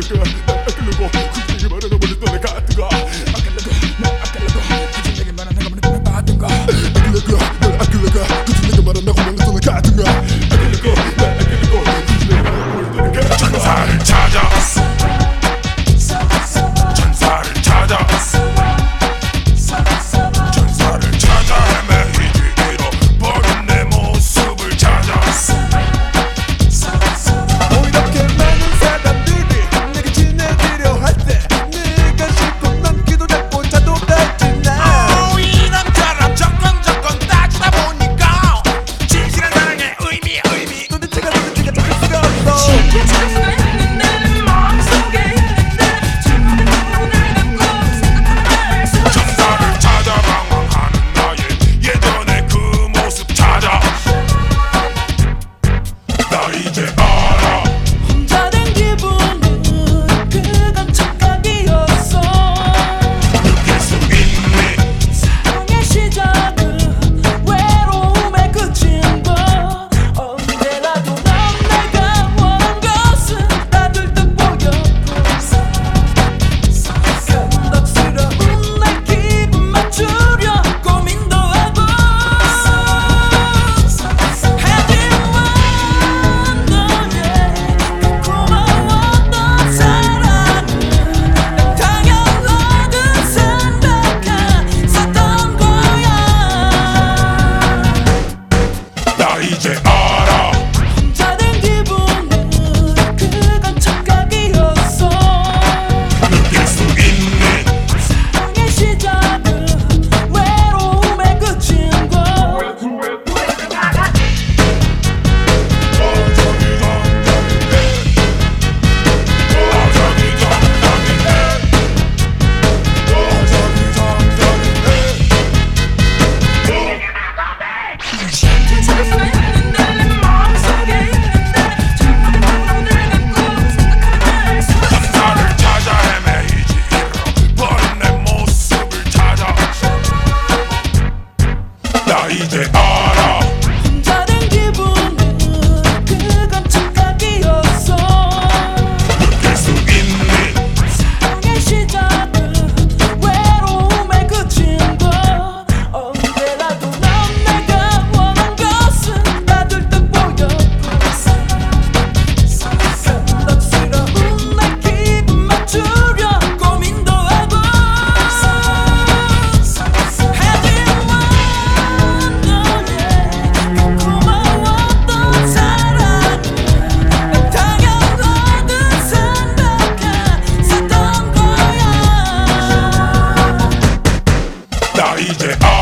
le cœur, le je oh